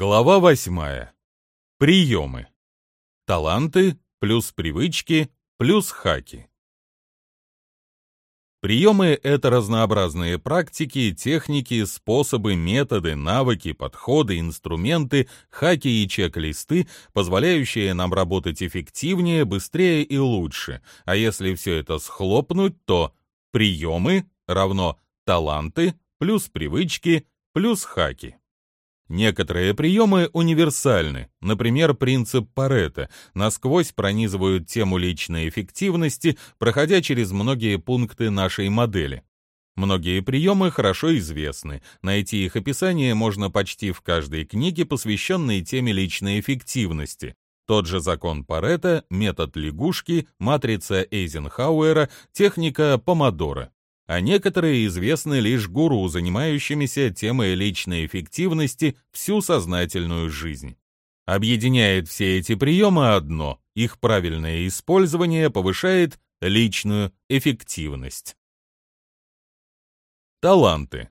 Глава восьмая. Приемы. Таланты плюс привычки плюс хаки. Приемы — это разнообразные практики, техники, способы, методы, навыки, подходы, инструменты, хаки и чек-листы, позволяющие нам работать эффективнее, быстрее и лучше. А если все это схлопнуть, то приемы равно таланты плюс привычки плюс хаки. Некоторые приемы универсальны, например, принцип Паретта, насквозь пронизывают тему личной эффективности, проходя через многие пункты нашей модели. Многие приемы хорошо известны, найти их описание можно почти в каждой книге, посвященной теме личной эффективности. Тот же закон Паретта, метод лягушки, матрица Эйзенхауэра, техника помодоро а некоторые известны лишь гуру, занимающимися темой личной эффективности всю сознательную жизнь. Объединяет все эти приемы одно – их правильное использование повышает личную эффективность. Таланты.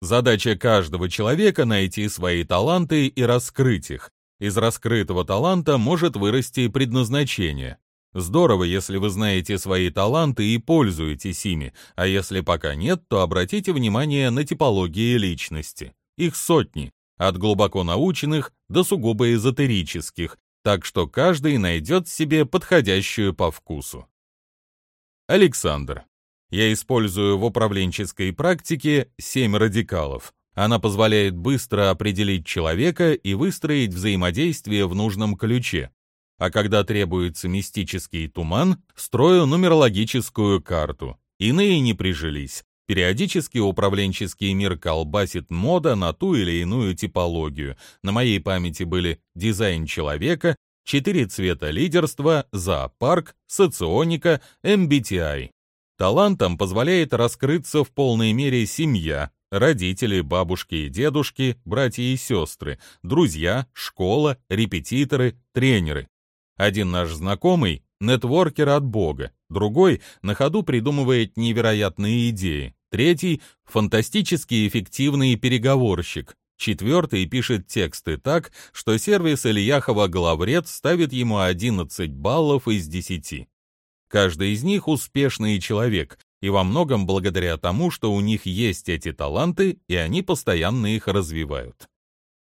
Задача каждого человека – найти свои таланты и раскрыть их. Из раскрытого таланта может вырасти предназначение. Здорово, если вы знаете свои таланты и пользуетесь ими, а если пока нет, то обратите внимание на типологии личности. Их сотни, от глубоко наученных до сугубо эзотерических, так что каждый найдет себе подходящую по вкусу. Александр. Я использую в управленческой практике семь радикалов. Она позволяет быстро определить человека и выстроить взаимодействие в нужном ключе а когда требуется мистический туман, строю нумерологическую карту. Иные не прижились. Периодически управленческий мир колбасит мода на ту или иную типологию. На моей памяти были дизайн человека, четыре цвета лидерства, зоопарк, соционика, MBTI. Талантам позволяет раскрыться в полной мере семья, родители, бабушки и дедушки, братья и сестры, друзья, школа, репетиторы, тренеры. Один наш знакомый — нетворкер от бога, другой на ходу придумывает невероятные идеи, третий — фантастически эффективный переговорщик, четвертый пишет тексты так, что сервис Ильяхова главред ставит ему 11 баллов из 10. Каждый из них успешный человек, и во многом благодаря тому, что у них есть эти таланты, и они постоянно их развивают.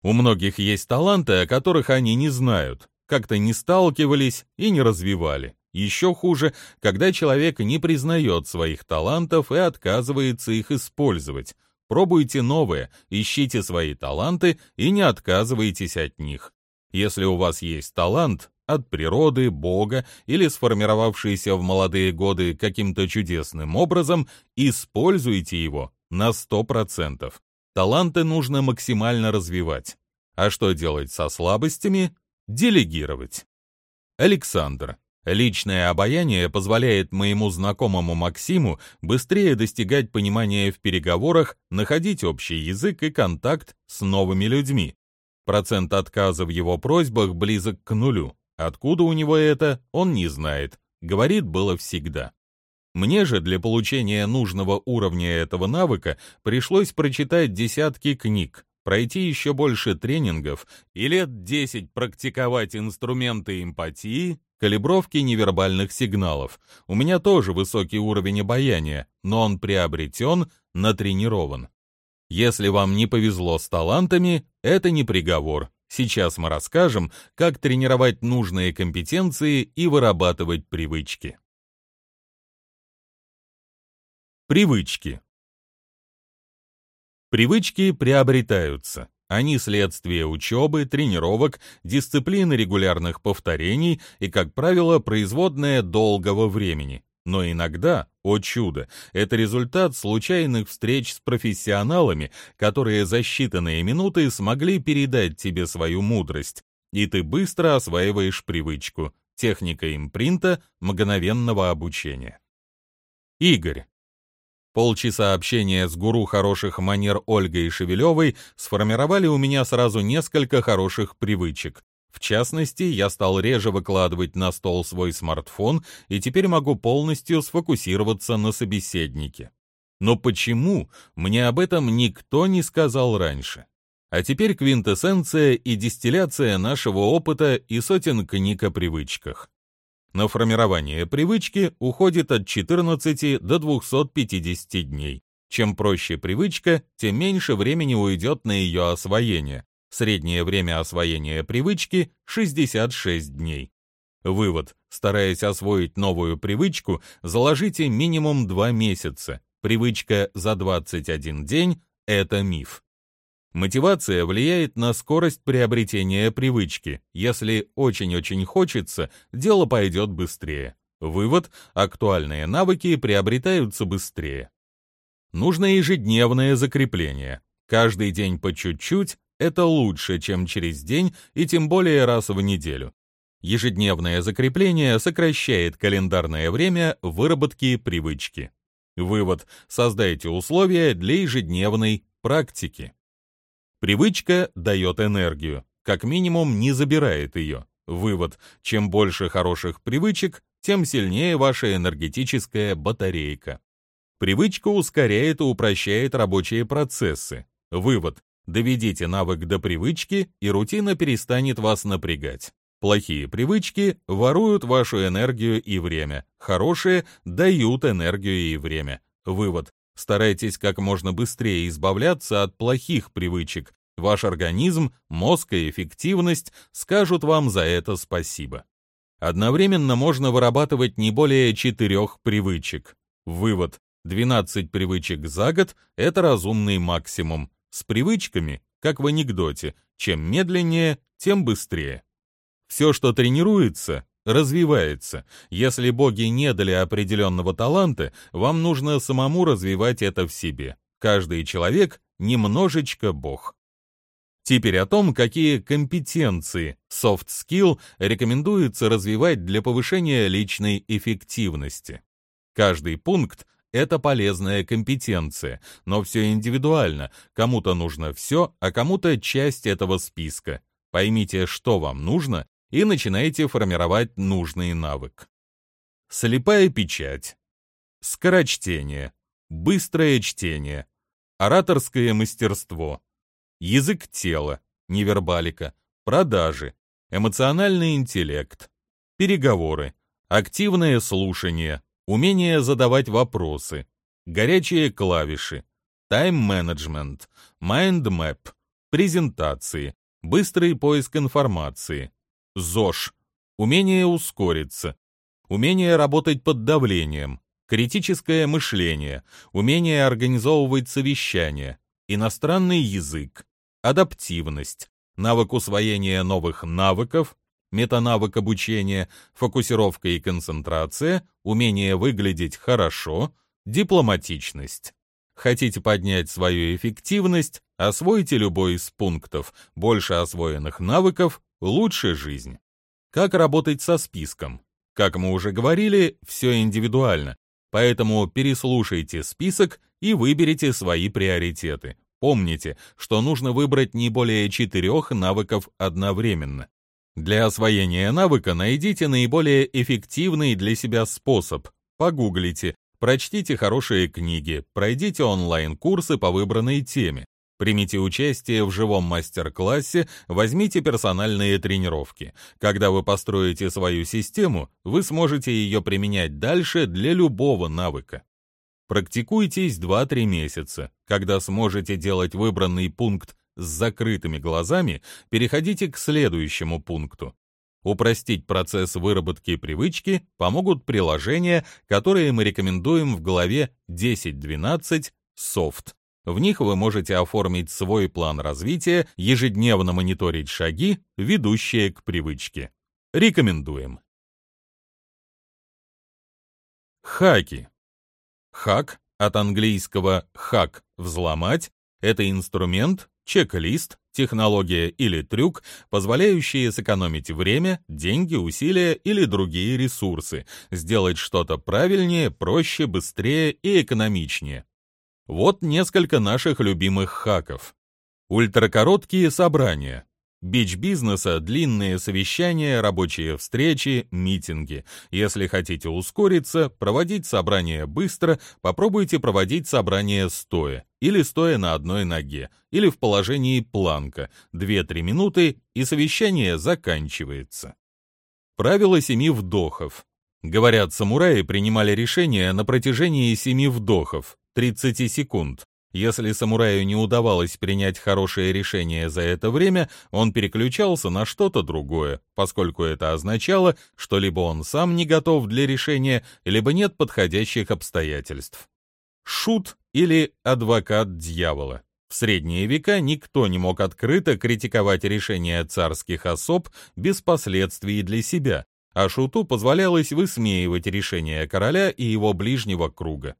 У многих есть таланты, о которых они не знают, как-то не сталкивались и не развивали. Еще хуже, когда человек не признает своих талантов и отказывается их использовать. Пробуйте новое, ищите свои таланты и не отказывайтесь от них. Если у вас есть талант, от природы, Бога или сформировавшийся в молодые годы каким-то чудесным образом, используйте его на 100%. Таланты нужно максимально развивать. А что делать со слабостями, Делегировать. Александр. Личное обаяние позволяет моему знакомому Максиму быстрее достигать понимания в переговорах, находить общий язык и контакт с новыми людьми. Процент отказа в его просьбах близок к нулю. Откуда у него это, он не знает. Говорит, было всегда. Мне же для получения нужного уровня этого навыка пришлось прочитать десятки книг, пройти еще больше тренингов и лет 10 практиковать инструменты эмпатии, калибровки невербальных сигналов. У меня тоже высокий уровень обаяния, но он приобретен, натренирован. Если вам не повезло с талантами, это не приговор. Сейчас мы расскажем, как тренировать нужные компетенции и вырабатывать привычки. Привычки. Привычки приобретаются. Они следствие учебы, тренировок, дисциплины регулярных повторений и, как правило, производное долгого времени. Но иногда, о чудо, это результат случайных встреч с профессионалами, которые за считанные минуты смогли передать тебе свою мудрость, и ты быстро осваиваешь привычку. Техника импринта мгновенного обучения. Игорь. Полчаса общения с гуру хороших манер Ольгой Шевелевой сформировали у меня сразу несколько хороших привычек. В частности, я стал реже выкладывать на стол свой смартфон и теперь могу полностью сфокусироваться на собеседнике. Но почему мне об этом никто не сказал раньше? А теперь квинтэссенция и дистилляция нашего опыта и сотен книг о привычках. На формирование привычки уходит от 14 до 250 дней. Чем проще привычка, тем меньше времени уйдет на ее освоение. Среднее время освоения привычки – 66 дней. Вывод. Стараясь освоить новую привычку, заложите минимум 2 месяца. Привычка за 21 день – это миф. Мотивация влияет на скорость приобретения привычки. Если очень-очень хочется, дело пойдет быстрее. Вывод – актуальные навыки приобретаются быстрее. Нужно ежедневное закрепление. Каждый день по чуть-чуть – это лучше, чем через день и тем более раз в неделю. Ежедневное закрепление сокращает календарное время выработки привычки. Вывод – создайте условия для ежедневной практики. Привычка дает энергию, как минимум не забирает ее. Вывод – чем больше хороших привычек, тем сильнее ваша энергетическая батарейка. Привычка ускоряет и упрощает рабочие процессы. Вывод – доведите навык до привычки, и рутина перестанет вас напрягать. Плохие привычки воруют вашу энергию и время, хорошие дают энергию и время. Вывод Старайтесь как можно быстрее избавляться от плохих привычек. Ваш организм, мозг и эффективность скажут вам за это спасибо. Одновременно можно вырабатывать не более четырех привычек. Вывод. 12 привычек за год – это разумный максимум. С привычками, как в анекдоте, чем медленнее, тем быстрее. Все, что тренируется, развивается. Если боги не дали определенного таланта, вам нужно самому развивать это в себе. Каждый человек немножечко бог. Теперь о том, какие компетенции soft skill рекомендуется развивать для повышения личной эффективности. Каждый пункт — это полезная компетенция, но все индивидуально. Кому-то нужно все, а кому-то часть этого списка. Поймите, что вам нужно, и начинаете формировать нужный навык. Слепая печать, скорочтение, быстрое чтение, ораторское мастерство, язык тела, невербалика, продажи, эмоциональный интеллект, переговоры, активное слушание, умение задавать вопросы, горячие клавиши, тайм-менеджмент, mind map, презентации, быстрый поиск информации, ЗОЖ. Умение ускориться. Умение работать под давлением. Критическое мышление. Умение организовывать совещания. Иностранный язык. Адаптивность. Навык усвоения новых навыков. Метанавык обучения. Фокусировка и концентрация. Умение выглядеть хорошо. Дипломатичность. Хотите поднять свою эффективность? Освойте любой из пунктов. Больше освоенных навыков Лучше жизнь. Как работать со списком? Как мы уже говорили, все индивидуально, поэтому переслушайте список и выберите свои приоритеты. Помните, что нужно выбрать не более четырех навыков одновременно. Для освоения навыка найдите наиболее эффективный для себя способ. Погуглите, прочтите хорошие книги, пройдите онлайн-курсы по выбранной теме. Примите участие в живом мастер-классе, возьмите персональные тренировки. Когда вы построите свою систему, вы сможете ее применять дальше для любого навыка. Практикуйтесь 2-3 месяца. Когда сможете делать выбранный пункт с закрытыми глазами, переходите к следующему пункту. Упростить процесс выработки привычки помогут приложения, которые мы рекомендуем в главе 10.12 «Софт». В них вы можете оформить свой план развития, ежедневно мониторить шаги, ведущие к привычке. Рекомендуем. Хаки. Хак от английского «хак» — «взломать» — это инструмент, чек-лист, технология или трюк, позволяющие сэкономить время, деньги, усилия или другие ресурсы, сделать что-то правильнее, проще, быстрее и экономичнее. Вот несколько наших любимых хаков. Ультракороткие собрания. Бич бизнеса – длинные совещания, рабочие встречи, митинги. Если хотите ускориться, проводить собрания быстро, попробуйте проводить собрания стоя. или стоя на одной ноге, или в положении планка, 2-3 минуты, и совещание заканчивается. Правило семи вдохов. Говорят, самураи принимали решения на протяжении семи вдохов, 30 секунд. Если самураю не удавалось принять хорошее решение за это время, он переключался на что-то другое, поскольку это означало, что либо он сам не готов для решения, либо нет подходящих обстоятельств. Шут или адвокат дьявола. В средние века никто не мог открыто критиковать решения царских особ без последствий для себя, а шуту позволялось высмеивать решения короля и его ближнего круга.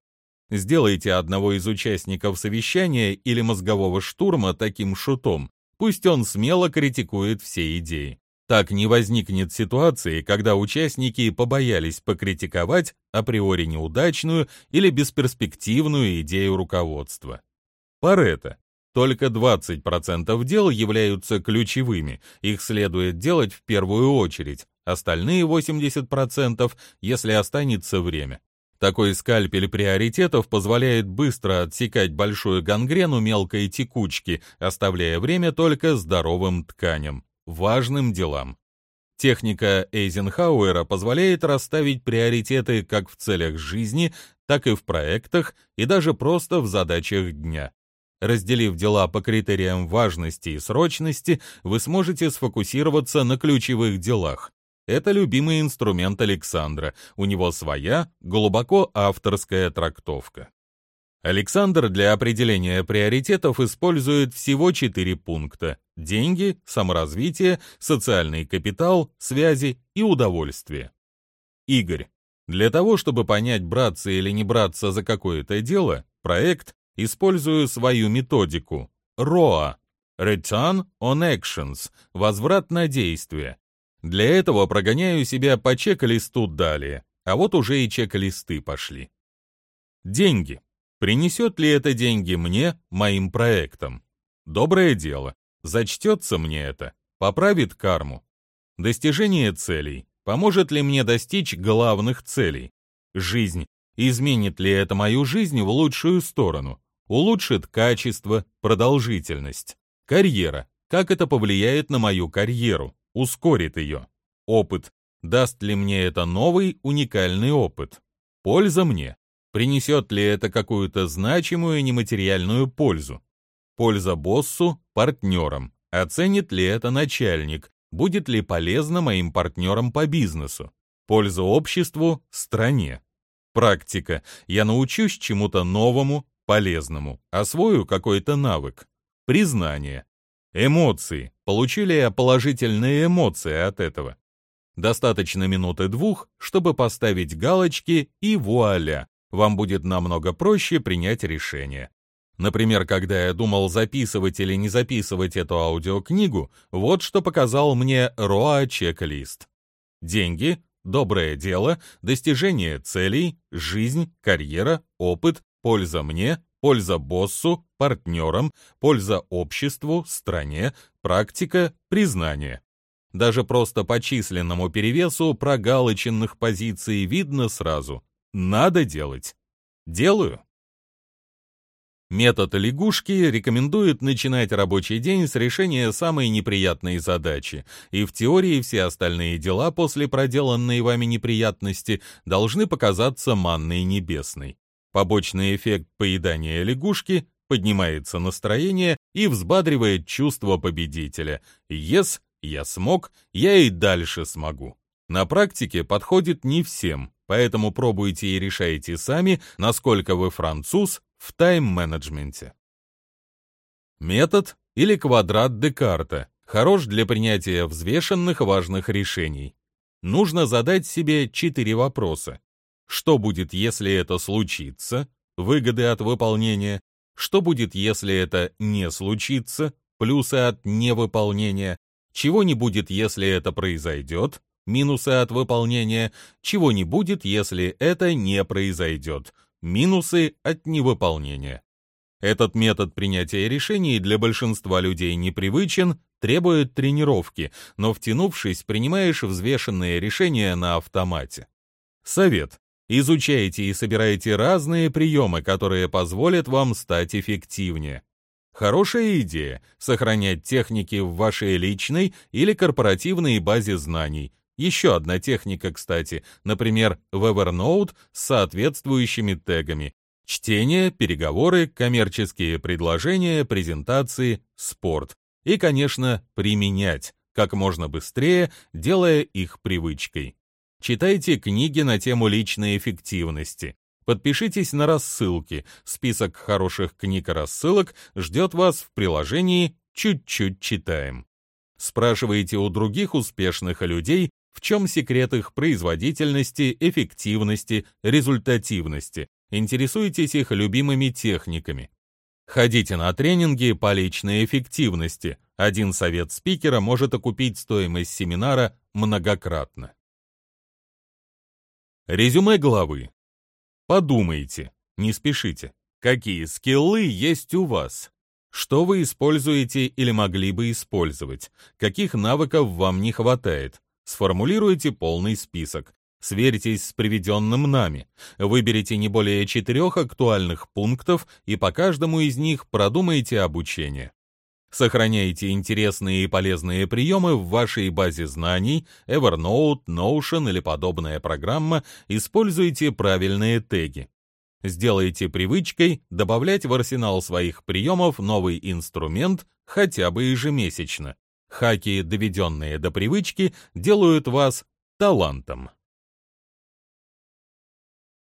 Сделайте одного из участников совещания или мозгового штурма таким шутом, пусть он смело критикует все идеи. Так не возникнет ситуации, когда участники побоялись покритиковать априори неудачную или бесперспективную идею руководства. Парето. Только 20% дел являются ключевыми, их следует делать в первую очередь, остальные 80%, если останется время. Такой скальпель приоритетов позволяет быстро отсекать большую гангрену мелкой текучки, оставляя время только здоровым тканям важным делам. Техника Эйзенхауэра позволяет расставить приоритеты как в целях жизни, так и в проектах и даже просто в задачах дня. Разделив дела по критериям важности и срочности, вы сможете сфокусироваться на ключевых делах. Это любимый инструмент Александра, у него своя, глубоко авторская трактовка. Александр для определения приоритетов использует всего четыре пункта – деньги, саморазвитие, социальный капитал, связи и удовольствие. Игорь. Для того, чтобы понять, браться или не браться за какое-то дело, проект, использую свою методику – ROA – Return on Actions – возврат на действие. Для этого прогоняю себя по чек-листу далее, а вот уже и чек-листы пошли. Деньги. Принесет ли это деньги мне, моим проектам? Доброе дело. Зачтется мне это? Поправит карму? Достижение целей. Поможет ли мне достичь главных целей? Жизнь. Изменит ли это мою жизнь в лучшую сторону? Улучшит качество, продолжительность. Карьера. Как это повлияет на мою карьеру? Ускорит ее. Опыт. Даст ли мне это новый, уникальный опыт? Польза мне. Принесет ли это какую-то значимую нематериальную пользу? Польза боссу, партнерам. Оценит ли это начальник? Будет ли полезно моим партнерам по бизнесу? Польза обществу, стране. Практика. Я научусь чему-то новому, полезному. Освою какой-то навык. Признание. Эмоции. Получили я положительные эмоции от этого. Достаточно минуты двух, чтобы поставить галочки и вуаля вам будет намного проще принять решение. Например, когда я думал записывать или не записывать эту аудиокнигу, вот что показал мне ROA чек-лист. Деньги, доброе дело, достижение целей, жизнь, карьера, опыт, польза мне, польза боссу, партнерам, польза обществу, стране, практика, признание. Даже просто по численному перевесу прогалоченных позиций видно сразу. Надо делать. Делаю. Метод лягушки рекомендует начинать рабочий день с решения самой неприятной задачи, и в теории все остальные дела после проделанной вами неприятности должны показаться манной небесной. Побочный эффект поедания лягушки поднимается настроение и взбадривает чувство победителя. «Ес, я смог, я и дальше смогу». На практике подходит не всем, поэтому пробуйте и решайте сами, насколько вы француз в тайм-менеджменте. Метод или квадрат Декарта хорош для принятия взвешенных важных решений. Нужно задать себе четыре вопроса. Что будет, если это случится? Выгоды от выполнения. Что будет, если это не случится? Плюсы от невыполнения. Чего не будет, если это произойдет? минусы от выполнения, чего не будет, если это не произойдет, минусы от невыполнения. Этот метод принятия решений для большинства людей непривычен, требует тренировки, но втянувшись, принимаешь взвешенные решения на автомате. Совет. Изучайте и собирайте разные приемы, которые позволят вам стать эффективнее. Хорошая идея – сохранять техники в вашей личной или корпоративной базе знаний. Еще одна техника, кстати, например, в Evernote с соответствующими тегами. Чтение, переговоры, коммерческие предложения, презентации, спорт. И, конечно, применять как можно быстрее, делая их привычкой. Читайте книги на тему личной эффективности. Подпишитесь на рассылки. Список хороших книг и рассылок ждет вас в приложении «Чуть-чуть читаем». Спрашивайте у других успешных людей, в чем секрет их производительности, эффективности, результативности. Интересуйтесь их любимыми техниками. Ходите на тренинги по личной эффективности. Один совет спикера может окупить стоимость семинара многократно. Резюме главы. Подумайте, не спешите, какие скиллы есть у вас. Что вы используете или могли бы использовать? Каких навыков вам не хватает? Сформулируйте полный список. Сверьтесь с приведенным нами. Выберите не более четырех актуальных пунктов и по каждому из них продумайте обучение. Сохраняйте интересные и полезные приемы в вашей базе знаний, Evernote, Notion или подобная программа, используйте правильные теги. Сделайте привычкой добавлять в арсенал своих приемов новый инструмент хотя бы ежемесячно. Хаки, доведенные до привычки, делают вас талантом.